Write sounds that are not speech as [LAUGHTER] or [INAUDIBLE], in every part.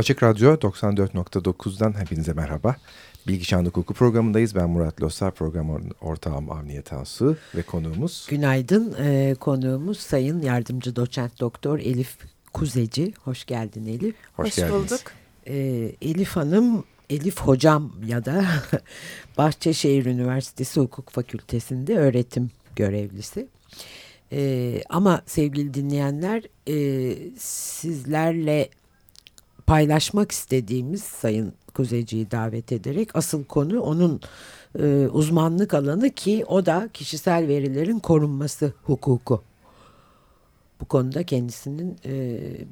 Açık Radyo 94.9'dan hepinize merhaba. Bilgi Çağında Hukuku programındayız. Ben Murat Losar, program ortağım Avniye Tansu ve konuğumuz... Günaydın, ee, konuğumuz Sayın Yardımcı Doçent Doktor Elif Kuzeci. Hoş geldin Elif. Hoş, Hoş bulduk. Ee, Elif Hanım, Elif Hocam ya da [LAUGHS] Bahçeşehir Üniversitesi Hukuk Fakültesi'nde öğretim görevlisi. Ee, ama sevgili dinleyenler e, sizlerle paylaşmak istediğimiz Sayın Kuzeci'yi davet ederek asıl konu onun e, uzmanlık alanı ki o da kişisel verilerin korunması hukuku. Bu konuda kendisinin e,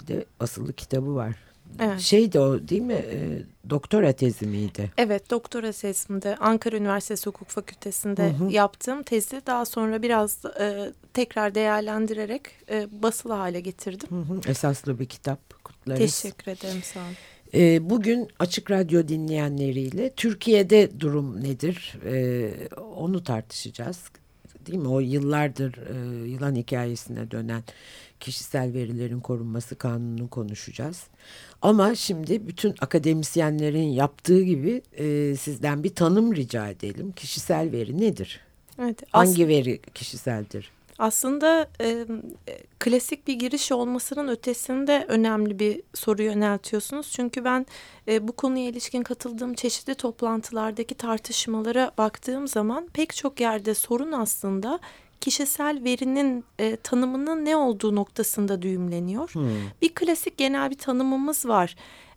bir de asıllı kitabı var. Evet. Şeydi o değil mi? E, doktora tezi miydi? Evet doktora tezimde Ankara Üniversitesi Hukuk Fakültesi'nde hı hı. yaptığım tezi daha sonra biraz e, tekrar değerlendirerek e, basılı hale getirdim. Hı hı. Esaslı bir kitap kutlarız. Teşekkür ederim sağ olun. E, bugün Açık Radyo dinleyenleriyle Türkiye'de durum nedir e, onu tartışacağız. Değil mi? O yıllardır e, yılan hikayesine dönen kişisel verilerin korunması kanununu konuşacağız. Ama şimdi bütün akademisyenlerin yaptığı gibi e, sizden bir tanım rica edelim. Kişisel veri nedir? Evet, Hangi veri kişiseldir? Aslında e, klasik bir giriş olmasının ötesinde önemli bir soru yöneltiyorsunuz. Çünkü ben e, bu konuya ilişkin katıldığım çeşitli toplantılardaki tartışmalara baktığım zaman pek çok yerde sorun aslında kişisel verinin e, tanımının ne olduğu noktasında düğümleniyor. Hmm. Bir klasik genel bir tanımımız var.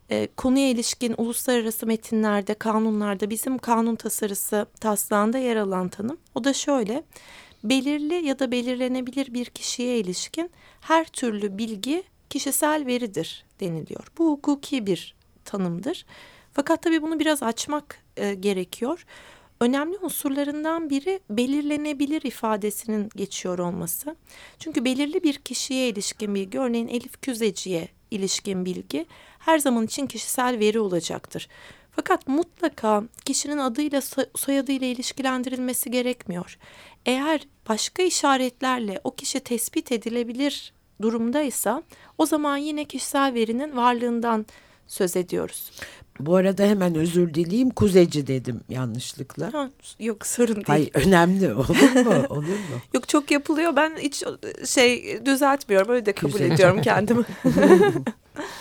E, konuya ilişkin uluslararası metinlerde, kanunlarda bizim kanun tasarısı taslağında yer alan tanım. O da şöyle belirli ya da belirlenebilir bir kişiye ilişkin her türlü bilgi kişisel veridir deniliyor. Bu hukuki bir tanımdır. Fakat tabii bunu biraz açmak e, gerekiyor. Önemli unsurlarından biri belirlenebilir ifadesinin geçiyor olması. Çünkü belirli bir kişiye ilişkin bilgi, örneğin Elif Küzeci'ye ilişkin bilgi her zaman için kişisel veri olacaktır. Fakat mutlaka kişinin adıyla soyadıyla ilişkilendirilmesi gerekmiyor. Eğer başka işaretlerle o kişi tespit edilebilir durumdaysa o zaman yine kişisel verinin varlığından söz ediyoruz. Bu arada hemen özür dileyim kuzeci dedim yanlışlıkla. Ha, yok sorun değil. Hayır önemli olur mu? [LAUGHS] Olur mu? yok çok yapılıyor ben hiç şey düzeltmiyorum öyle de kabul Güzel. ediyorum kendimi. [LAUGHS]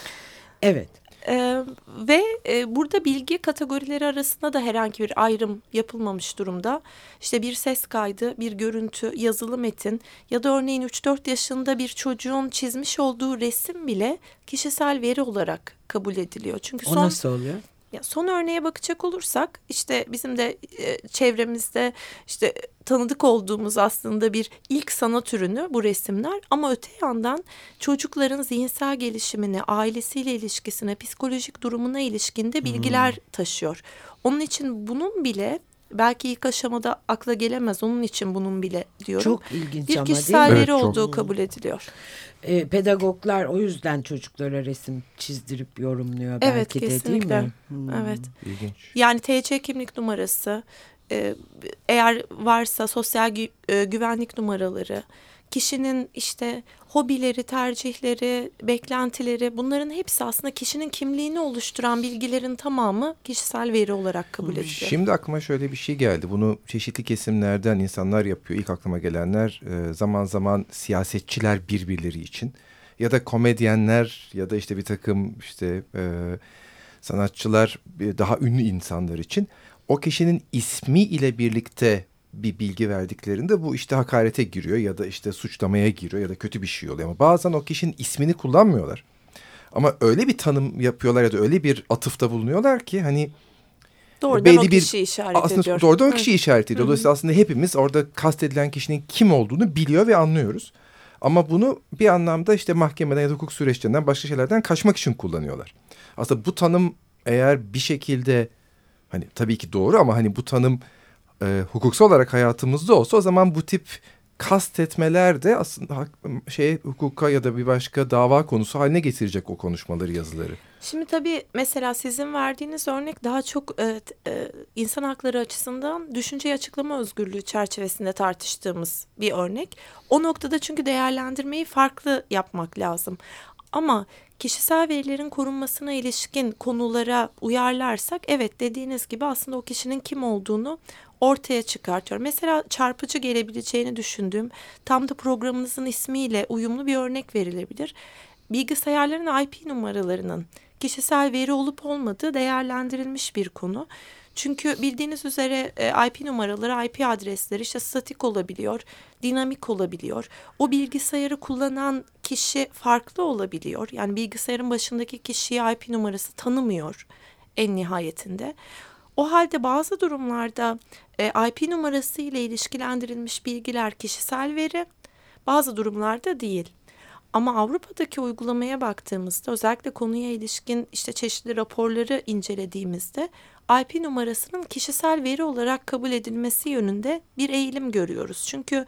[LAUGHS] evet. Ee, ve e, burada bilgi kategorileri arasında da herhangi bir ayrım yapılmamış durumda. İşte bir ses kaydı, bir görüntü, yazılı metin ya da örneğin 3-4 yaşında bir çocuğun çizmiş olduğu resim bile kişisel veri olarak kabul ediliyor. Çünkü son, o nasıl oluyor? Ya son örneğe bakacak olursak işte bizim de e, çevremizde işte tanıdık olduğumuz aslında bir ilk sanat ürünü bu resimler ama öte yandan çocukların zihinsel gelişimine, ailesiyle ilişkisine, psikolojik durumuna ilişkinde bilgiler hmm. taşıyor. Onun için bunun bile belki ilk aşamada akla gelemez onun için bunun bile diyorum. Çok ilginç bir ama değil mi? veri evet, olduğu çok... kabul ediliyor. E, pedagoglar o yüzden çocuklara resim çizdirip yorumluyor evet, belki de değil mi? Hmm. Evet. İlginç. Yani TC kimlik numarası, e, eğer varsa sosyal gü e, güvenlik numaraları, kişinin işte hobileri, tercihleri, beklentileri bunların hepsi aslında kişinin kimliğini oluşturan bilgilerin tamamı kişisel veri olarak kabul ediliyor. Şimdi aklıma şöyle bir şey geldi. Bunu çeşitli kesimlerden insanlar yapıyor. İlk aklıma gelenler e, zaman zaman siyasetçiler birbirleri için ya da komedyenler ya da işte bir takım işte e, sanatçılar daha ünlü insanlar için o kişinin ismi ile birlikte bir bilgi verdiklerinde bu işte hakarete giriyor ya da işte suçlamaya giriyor ya da kötü bir şey oluyor. Ama bazen o kişinin ismini kullanmıyorlar. Ama öyle bir tanım yapıyorlar ya da öyle bir atıfta bulunuyorlar ki hani doğrudan belli o kişi bir, işaret aslında ediyor. Doğrudan o kişi işaret ediyor. Dolayısıyla aslında hepimiz orada kastedilen kişinin kim olduğunu biliyor ve anlıyoruz. Ama bunu bir anlamda işte mahkemeden ya da hukuk süreçlerinden başka şeylerden kaçmak için kullanıyorlar. Aslında bu tanım eğer bir şekilde hani tabii ki doğru ama hani bu tanım e, hukuksal olarak hayatımızda olsa o zaman bu tip kastetmeler de aslında şey hukuka ya da bir başka dava konusu haline getirecek o konuşmaları yazıları. Şimdi tabii mesela sizin verdiğiniz örnek daha çok e, e, insan hakları açısından düşünce açıklama özgürlüğü çerçevesinde tartıştığımız bir örnek. O noktada çünkü değerlendirmeyi farklı yapmak lazım. Ama kişisel verilerin korunmasına ilişkin konulara uyarlarsak evet dediğiniz gibi aslında o kişinin kim olduğunu ortaya çıkartıyor. Mesela çarpıcı gelebileceğini düşündüğüm tam da programınızın ismiyle uyumlu bir örnek verilebilir. Bilgisayarların IP numaralarının kişisel veri olup olmadığı değerlendirilmiş bir konu. Çünkü bildiğiniz üzere e, IP numaraları, IP adresleri işte statik olabiliyor, dinamik olabiliyor. O bilgisayarı kullanan kişi farklı olabiliyor. Yani bilgisayarın başındaki kişiyi IP numarası tanımıyor en nihayetinde. O halde bazı durumlarda e, IP numarası ile ilişkilendirilmiş bilgiler kişisel veri, bazı durumlarda değil. Ama Avrupa'daki uygulamaya baktığımızda özellikle konuya ilişkin işte çeşitli raporları incelediğimizde IP numarasının kişisel veri olarak kabul edilmesi yönünde bir eğilim görüyoruz. Çünkü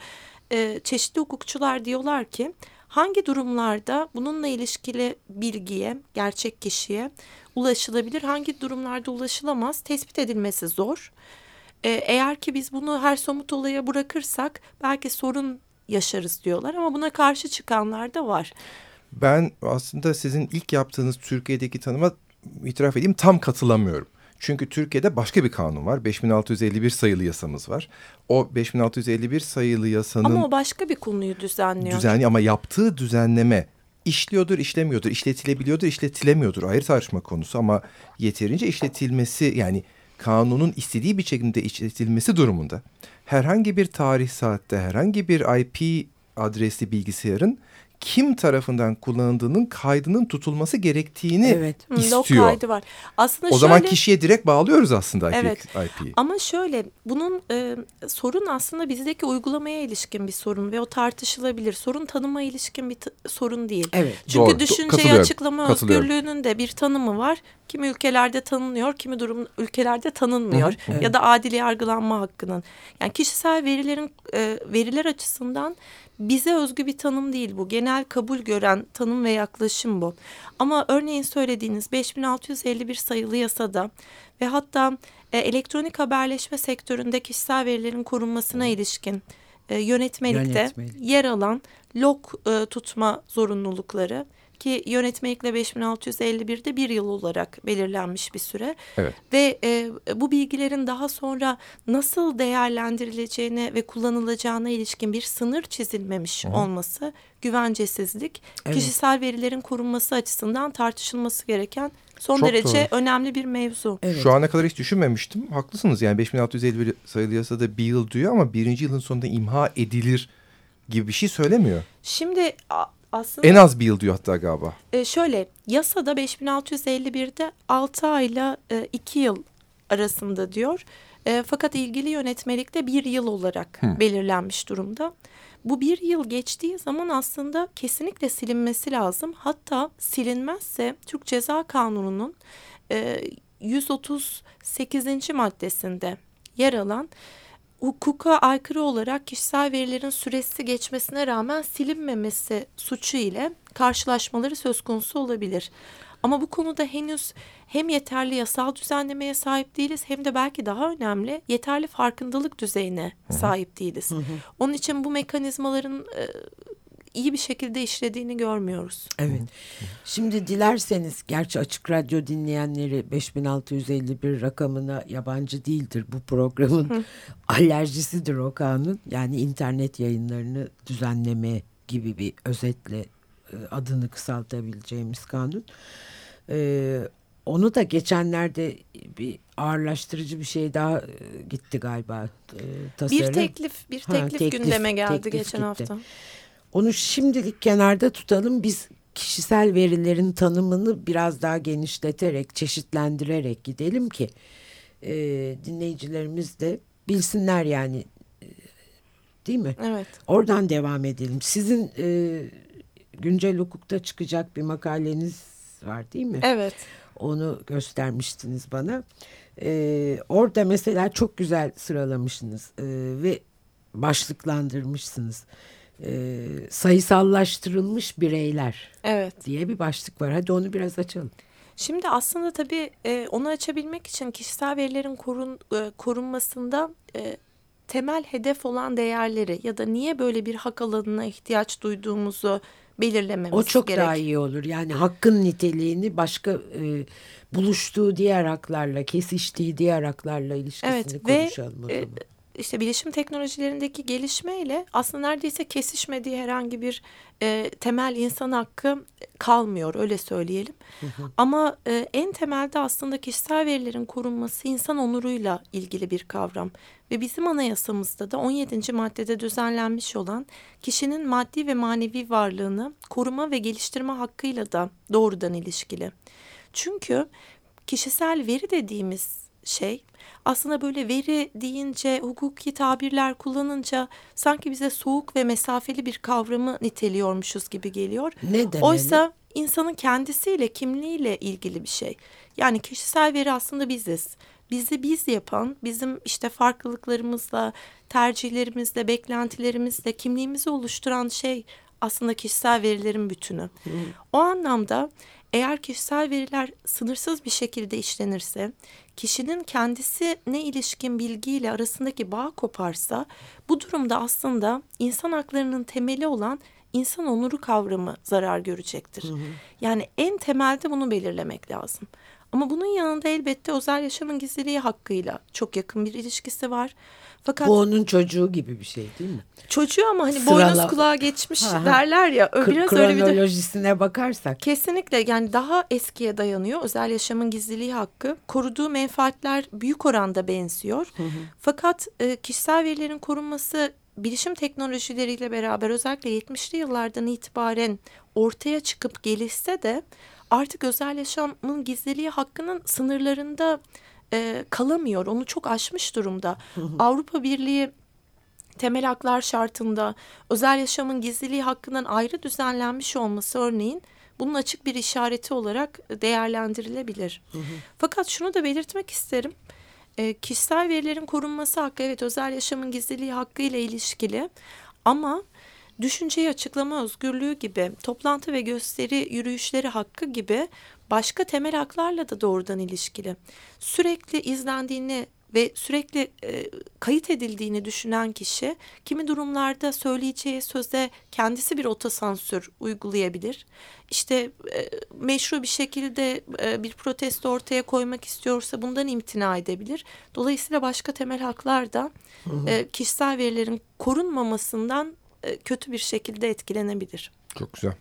e, çeşitli hukukçular diyorlar ki hangi durumlarda bununla ilişkili bilgiye, gerçek kişiye ulaşılabilir, hangi durumlarda ulaşılamaz tespit edilmesi zor. E, eğer ki biz bunu her somut olaya bırakırsak belki sorun yaşarız diyorlar ama buna karşı çıkanlar da var. Ben aslında sizin ilk yaptığınız Türkiye'deki tanıma itiraf edeyim tam katılamıyorum. Çünkü Türkiye'de başka bir kanun var. 5651 sayılı yasamız var. O 5651 sayılı yasanın... Ama o başka bir konuyu düzenliyor. Düzenli ama yaptığı düzenleme işliyordur, işlemiyordur, işletilebiliyordur, işletilemiyordur ayrı tartışma konusu ama yeterince işletilmesi yani kanunun istediği bir şekilde işletilmesi durumunda herhangi bir tarih saatte herhangi bir IP adresli bilgisayarın kim tarafından kullanıldığının kaydının tutulması gerektiğini evet. istiyor. Log kaydı var. Aslında o şöyle, zaman kişiye direkt bağlıyoruz aslında IP, evet. IP'yi. Ama şöyle bunun e, sorun aslında bizdeki uygulamaya ilişkin bir sorun ve o tartışılabilir. Sorun tanıma ilişkin bir sorun değil. Evet. Çünkü Doğru. düşünceyi açıklama özgürlüğünün de bir tanımı var. Kimi ülkelerde tanınıyor, kimi durum ülkelerde tanınmıyor Hı, evet. ya da adil yargılanma hakkının. Yani kişisel verilerin e, veriler açısından bize özgü bir tanım değil bu. Genel kabul gören tanım ve yaklaşım bu. Ama örneğin söylediğiniz 5651 sayılı yasada ve hatta e, elektronik haberleşme sektöründe kişisel verilerin korunmasına ilişkin e, yönetmelikte Yönetmelik. yer alan log e, tutma zorunlulukları ki yönetmelikle 5651'de bir yıl olarak belirlenmiş bir süre. Evet. Ve e, bu bilgilerin daha sonra nasıl değerlendirileceğine ve kullanılacağına ilişkin bir sınır çizilmemiş Hı. olması güvencesizlik, evet. kişisel verilerin korunması açısından tartışılması gereken son Çok derece doğru. önemli bir mevzu. Evet. Şu ana kadar hiç düşünmemiştim. Haklısınız yani 5651 sayılı yasada bir yıl diyor ama birinci yılın sonunda imha edilir gibi bir şey söylemiyor. Şimdi aslında en az bir yıl diyor hatta galiba. E, şöyle yasada 5651'de 6 ayla e, 2 yıl arasında diyor. E, fakat ilgili yönetmelikte bir yıl olarak Hı. belirlenmiş durumda. Bu bir yıl geçtiği zaman aslında kesinlikle silinmesi lazım. Hatta silinmezse Türk Ceza Kanunu'nun e, 138. maddesinde yer alan hukuka aykırı olarak kişisel verilerin süresi geçmesine rağmen silinmemesi suçu ile karşılaşmaları söz konusu olabilir. Ama bu konuda henüz hem yeterli yasal düzenlemeye sahip değiliz hem de belki daha önemli yeterli farkındalık düzeyine sahip değiliz. Onun için bu mekanizmaların e, iyi bir şekilde işlediğini görmüyoruz. Evet. Şimdi dilerseniz gerçi açık radyo dinleyenleri 5651 rakamına yabancı değildir bu programın alerjisidir o kanun. Yani internet yayınlarını düzenleme gibi bir özetle e, adını kısaltabileceğimiz kanun. Ee, onu da geçenlerde bir ağırlaştırıcı bir şey daha e, gitti galiba. E, tasarım. Bir teklif, bir teklif, ha, teklif gündeme geldi teklif geçen gitti. hafta. Onu şimdilik kenarda tutalım. Biz kişisel verilerin tanımını biraz daha genişleterek, çeşitlendirerek gidelim ki e, dinleyicilerimiz de bilsinler yani e, değil mi? Evet. Oradan devam edelim. Sizin e, güncel hukukta çıkacak bir makaleniz var değil mi? Evet. Onu göstermiştiniz bana. E, orada mesela çok güzel sıralamışsınız e, ve başlıklandırmışsınız e, sayısallaştırılmış bireyler evet. diye bir başlık var. Hadi onu biraz açalım. Şimdi aslında tabii e, onu açabilmek için kişisel verilerin korun, e, korunmasında e, temel hedef olan değerleri ya da niye böyle bir hak alanına ihtiyaç duyduğumuzu belirlememiz O çok gerek. daha iyi olur. Yani hakkın niteliğini başka e, buluştuğu diğer haklarla, kesiştiği diğer haklarla ilişkisini Evet, ve, konuşalım o e, zaman. İşte bilişim teknolojilerindeki gelişmeyle aslında neredeyse kesişmediği herhangi bir e, temel insan hakkı kalmıyor öyle söyleyelim. Ama e, en temelde aslında kişisel verilerin korunması insan onuruyla ilgili bir kavram. Ve bizim anayasamızda da 17. maddede düzenlenmiş olan kişinin maddi ve manevi varlığını koruma ve geliştirme hakkıyla da doğrudan ilişkili. Çünkü kişisel veri dediğimiz şey aslında böyle veri deyince hukuki tabirler kullanınca sanki bize soğuk ve mesafeli bir kavramı niteliyormuşuz gibi geliyor. Ne demeli? Oysa insanın kendisiyle kimliğiyle ilgili bir şey. Yani kişisel veri aslında biziz. Bizi biz yapan, bizim işte farklılıklarımızla, tercihlerimizle, beklentilerimizle kimliğimizi oluşturan şey aslında kişisel verilerin bütünü. O anlamda eğer kişisel veriler sınırsız bir şekilde işlenirse, kişinin kendisine ilişkin bilgiyle arasındaki bağ koparsa, bu durumda aslında insan haklarının temeli olan insan onuru kavramı zarar görecektir. Yani en temelde bunu belirlemek lazım. Ama bunun yanında elbette özel yaşamın gizliliği hakkıyla çok yakın bir ilişkisi var. Fakat Bu onun çocuğu gibi bir şey değil mi? çocuğu ama hani Sırala- boynuz kulağa geçmiş Ha, ha. derler ya. Biraz öyle bir kronolojisine bakarsak. Kesinlikle yani daha eskiye dayanıyor özel yaşamın gizliliği hakkı. Koruduğu menfaatler büyük oranda benziyor. Fakat e, kişisel verilerin korunması bilişim teknolojileriyle beraber özellikle 70'li yıllardan itibaren ortaya çıkıp gelişse de artık özel yaşamın gizliliği hakkının sınırlarında e, kalamıyor. Onu çok aşmış durumda. Avrupa Birliği temel haklar şartında özel yaşamın gizliliği hakkından ayrı düzenlenmiş olması örneğin bunun açık bir işareti olarak değerlendirilebilir. Fakat şunu da belirtmek isterim. E, kişisel verilerin korunması hakkı evet özel yaşamın gizliliği hakkı ile ilişkili ama düşünceyi açıklama özgürlüğü gibi toplantı ve gösteri yürüyüşleri hakkı gibi başka temel haklarla da doğrudan ilişkili. Sürekli izlendiğini ve sürekli e, kayıt edildiğini düşünen kişi kimi durumlarda söyleyeceği söze kendisi bir otosansür uygulayabilir. İşte e, meşru bir şekilde e, bir protesto ortaya koymak istiyorsa bundan imtina edebilir. Dolayısıyla başka temel haklar da e, kişisel verilerin korunmamasından kötü bir şekilde etkilenebilir. Çok güzel.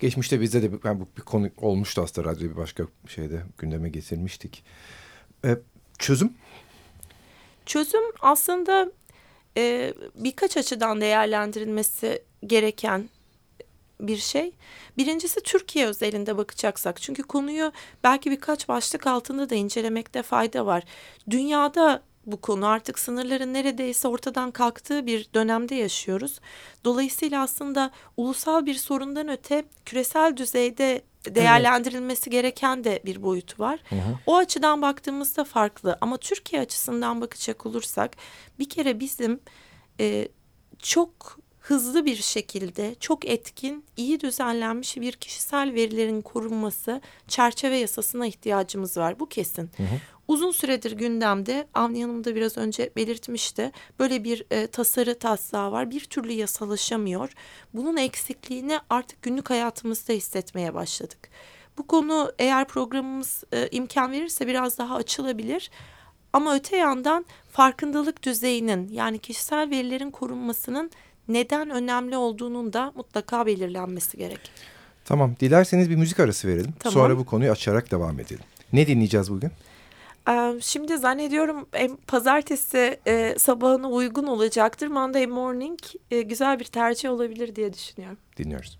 Geçmişte bizde de ben bu bir konu olmuştu aslında radyo bir başka şeyde gündeme getirmiştik. Ee, çözüm Çözüm aslında e, birkaç açıdan değerlendirilmesi gereken bir şey. Birincisi Türkiye özelinde bakacaksak. Çünkü konuyu belki birkaç başlık altında da incelemekte fayda var. Dünyada bu konu artık sınırların neredeyse ortadan kalktığı bir dönemde yaşıyoruz. Dolayısıyla aslında ulusal bir sorundan öte küresel düzeyde değerlendirilmesi gereken de bir boyutu var. O açıdan baktığımızda farklı ama Türkiye açısından bakacak olursak bir kere bizim e, çok hızlı bir şekilde çok etkin, iyi düzenlenmiş bir kişisel verilerin korunması çerçeve yasasına ihtiyacımız var. Bu kesin. Uzun süredir gündemde Avni Hanım da biraz önce belirtmişti. Böyle bir e, tasarı taslağı var. Bir türlü yasalaşamıyor. Bunun eksikliğini artık günlük hayatımızda hissetmeye başladık. Bu konu eğer programımız e, imkan verirse biraz daha açılabilir. Ama öte yandan farkındalık düzeyinin yani kişisel verilerin korunmasının neden önemli olduğunun da mutlaka belirlenmesi gerek. Tamam. Dilerseniz bir müzik arası verelim. Tamam. Sonra bu konuyu açarak devam edelim. Ne dinleyeceğiz bugün? Şimdi zannediyorum pazartesi e, sabahına uygun olacaktır. Monday morning e, güzel bir tercih olabilir diye düşünüyorum. Dinliyoruz.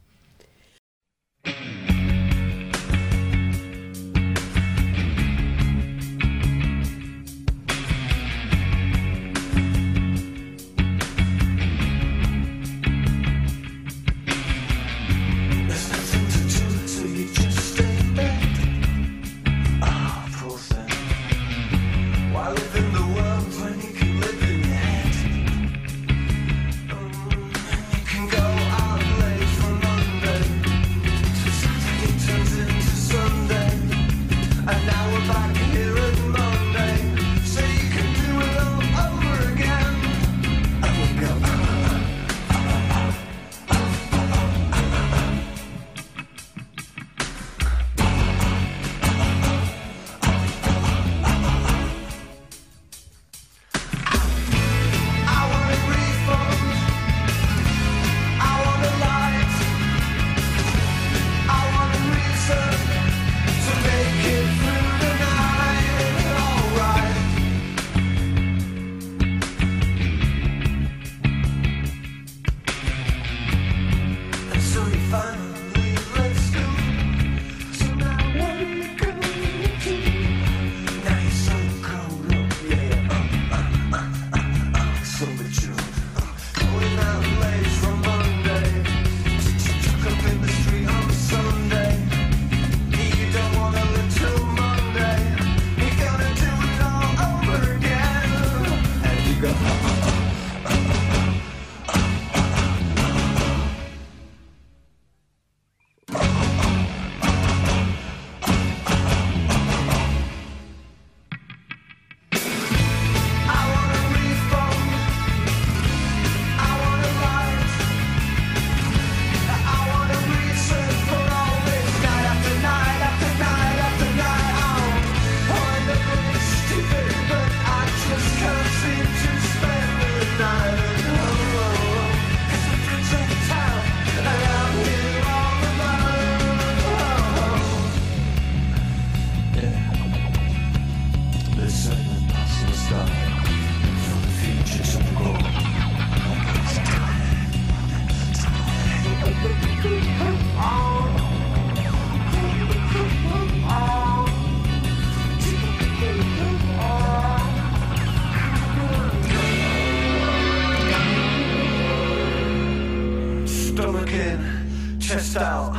chest out.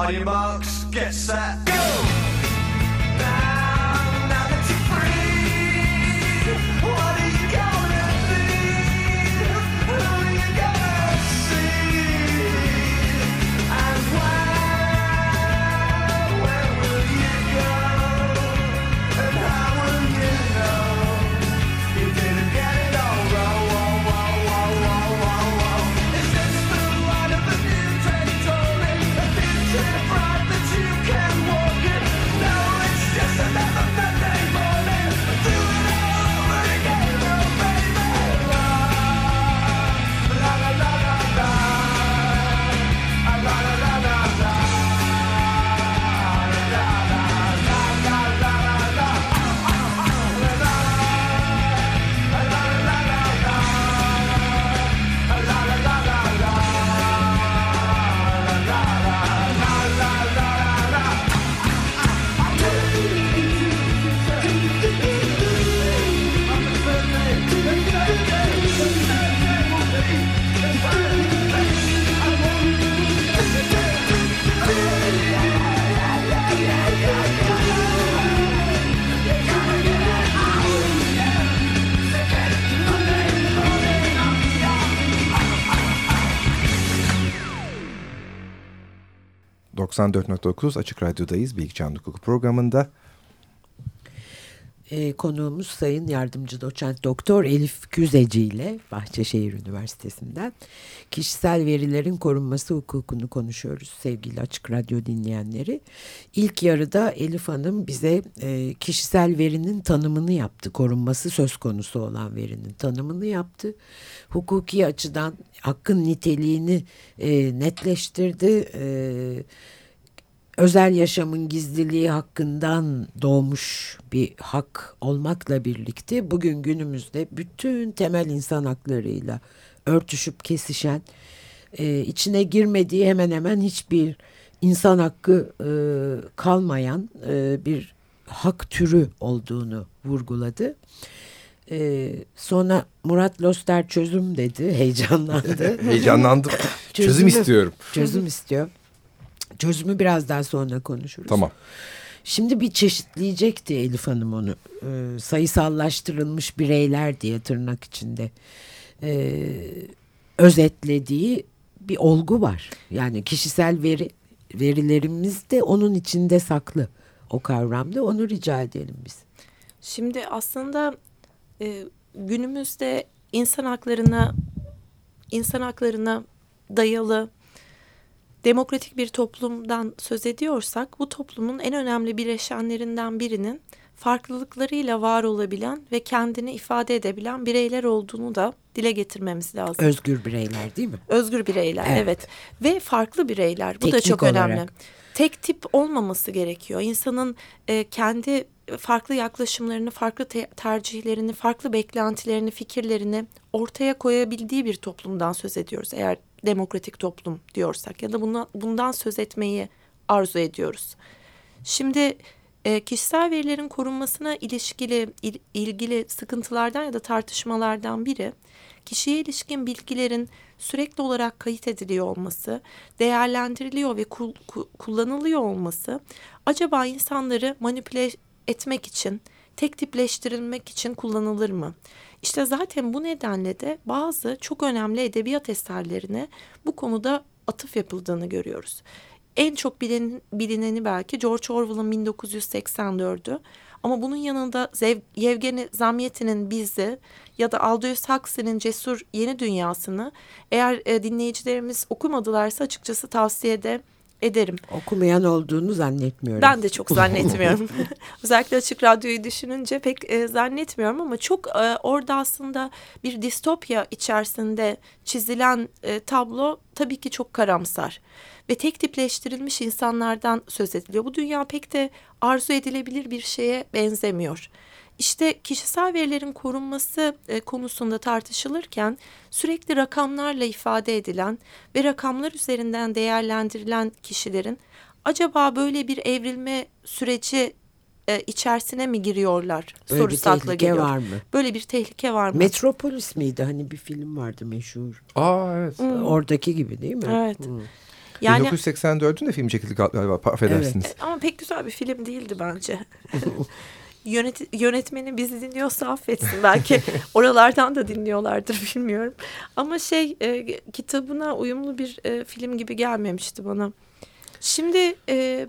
On your marks, get set, go! ...94.9 Açık Radyo'dayız. Bilgi Çağın Hukuku programında. Ee, konuğumuz Sayın Yardımcı Doçent Doktor Elif Güzeci ile Bahçeşehir Üniversitesi'nden kişisel verilerin korunması hukukunu konuşuyoruz sevgili Açık Radyo dinleyenleri. İlk yarıda Elif Hanım bize e, kişisel verinin tanımını yaptı. Korunması söz konusu olan verinin tanımını yaptı. Hukuki açıdan hakkın niteliğini e, netleştirdi. E, özel yaşamın gizliliği hakkından doğmuş bir hak olmakla birlikte bugün günümüzde bütün temel insan haklarıyla örtüşüp kesişen e, içine girmediği hemen hemen hiçbir insan hakkı e, kalmayan e, bir hak türü olduğunu vurguladı. E, sonra Murat Loster çözüm dedi heyecanlandı. [LAUGHS] Heyecanlandım. Çözüm Çözümü- istiyorum. Çözüm istiyor. Çözümü biraz daha sonra konuşuruz. Tamam. Şimdi bir çeşitleyecekti Elif Hanım onu. Ee, sayısallaştırılmış bireyler diye tırnak içinde ee, özetlediği bir olgu var. Yani kişisel veri verilerimiz de onun içinde saklı o kavramda. Onu rica edelim biz. Şimdi aslında e, günümüzde insan haklarına insan haklarına dayalı demokratik bir toplumdan söz ediyorsak bu toplumun en önemli bileşenlerinden birinin farklılıklarıyla var olabilen ve kendini ifade edebilen bireyler olduğunu da dile getirmemiz lazım. Özgür bireyler değil mi? Özgür bireyler Evet. evet. ve farklı bireyler bu da Teknik çok olarak. önemli. Tek tip olmaması gerekiyor. İnsanın e, kendi farklı yaklaşımlarını, farklı te- tercihlerini, farklı beklentilerini, fikirlerini ortaya koyabildiği bir toplumdan söz ediyoruz. Eğer demokratik toplum diyorsak ya da buna, bundan söz etmeyi arzu ediyoruz. Şimdi e, kişisel verilerin korunmasına ilişkili il- ilgili sıkıntılardan ya da tartışmalardan biri kişiye ilişkin bilgilerin sürekli olarak kayıt ediliyor olması, değerlendiriliyor ve kul- ku- kullanılıyor olması acaba insanları manipüle etmek için, tek tipleştirilmek için kullanılır mı? İşte zaten bu nedenle de bazı çok önemli edebiyat eserlerine bu konuda atıf yapıldığını görüyoruz. En çok bilin, bilineni belki George Orwell'ın 1984'ü. Ama bunun yanında Zev, Yevgeni Zamyatin'in Bizi ya da Aldous Huxley'nin Cesur Yeni Dünyası'nı eğer e, dinleyicilerimiz okumadılarsa açıkçası tavsiye de ederim. Okumayan olduğunu zannetmiyorum. Ben de çok [LAUGHS] zannetmiyorum. [LAUGHS] Özellikle açık radyoyu düşününce pek e, zannetmiyorum ama çok e, orada aslında bir distopya içerisinde çizilen e, tablo tabii ki çok karamsar. Ve tek tipleştirilmiş insanlardan söz ediliyor. Bu dünya pek de arzu edilebilir bir şeye benzemiyor. İşte kişisel verilerin korunması e, konusunda tartışılırken sürekli rakamlarla ifade edilen ve rakamlar üzerinden değerlendirilen kişilerin acaba böyle bir evrilme süreci e, içerisine mi giriyorlar Böyle bir sorusu akla tehlike geliyor. var mı? Böyle bir tehlike var mı? Metropolis miydi? Hani bir film vardı meşhur. Aa evet. Hmm. Oradaki gibi değil mi? Evet. Hmm. Yani 1984'ün de film çekildi galiba affedersiniz. E, Ama pek güzel bir film değildi bence. [LAUGHS] Yönet, yönetmeni bizi dinliyorsa affetsin. Belki [LAUGHS] oralardan da dinliyorlardır bilmiyorum. Ama şey e, kitabına uyumlu bir e, film gibi gelmemişti bana. Şimdi e,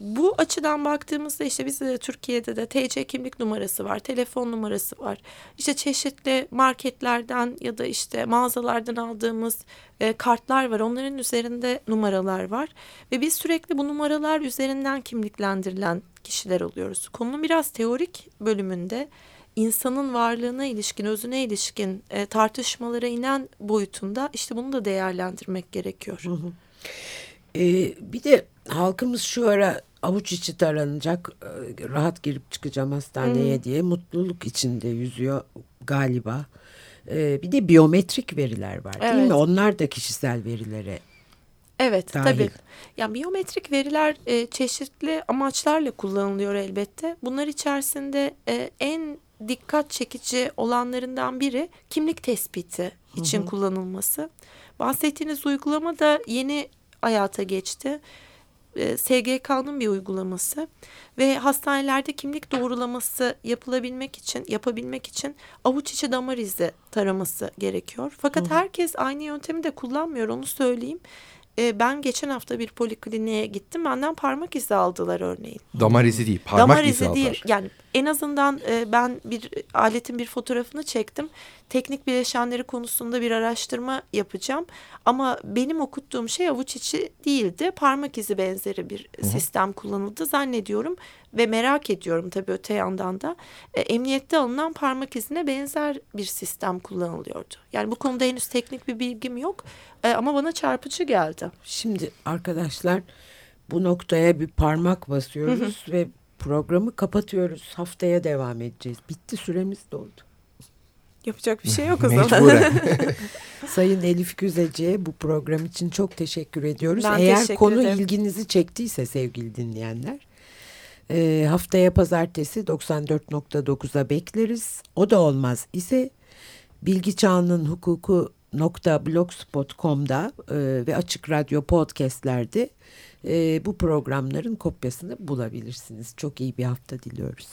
bu açıdan baktığımızda işte bizde de Türkiye'de de TC kimlik numarası var, telefon numarası var. İşte çeşitli marketlerden ya da işte mağazalardan aldığımız e, kartlar var. Onların üzerinde numaralar var ve biz sürekli bu numaralar üzerinden kimliklendirilen kişiler oluyoruz. Konunun biraz teorik bölümünde insanın varlığına ilişkin, özüne ilişkin e, tartışmalara inen boyutunda işte bunu da değerlendirmek gerekiyor. Ee, bir de halkımız şu ara avuç içi taranacak e, rahat girip çıkacağım hastaneye diye mutluluk içinde yüzüyor galiba. Ee, bir de biyometrik veriler var değil Evet. mi? Onlar da kişisel verilere Evet Dahil. tabii. Yani biyometrik veriler e, çeşitli amaçlarla kullanılıyor elbette. Bunlar içerisinde e, en dikkat çekici olanlarından biri kimlik tespiti için kullanılması. Bahsettiğiniz uygulama da yeni hayata geçti. E, SGK'nın bir uygulaması ve hastanelerde kimlik doğrulaması yapılabilmek için yapabilmek için avuç içi damar izi taraması gerekiyor. Fakat herkes aynı yöntemi de kullanmıyor onu söyleyeyim. E, ben geçen hafta bir polikliniğe gittim. Benden parmak izi aldılar örneğin. Damar izi değil, parmak Damar izi, izi aldılar. değil. Yani en azından e, ben bir aletin bir fotoğrafını çektim. Teknik bileşenleri konusunda bir araştırma yapacağım. Ama benim okuttuğum şey avuç içi değildi. Parmak izi benzeri bir sistem kullanıldı zannediyorum. Ve merak ediyorum tabii öte yandan da. E, emniyette alınan parmak izine benzer bir sistem kullanılıyordu. Yani bu konuda henüz teknik bir bilgim yok. E, ama bana çarpıcı geldi. Şimdi arkadaşlar bu noktaya bir parmak basıyoruz ve programı kapatıyoruz. Haftaya devam edeceğiz. Bitti süremiz doldu. Yapacak bir şey yok o [LAUGHS] zaman. [LAUGHS] Sayın Elif Güzece'ye bu program için çok teşekkür ediyoruz. Ben Eğer teşekkür konu ederim. ilginizi çektiyse sevgili dinleyenler e, haftaya pazartesi 94.9'a bekleriz. O da olmaz ise Bilgi Çağının Hukuku blogspot.com'da e, ve Açık Radyo podcastlerde e, bu programların kopyasını bulabilirsiniz. Çok iyi bir hafta diliyoruz.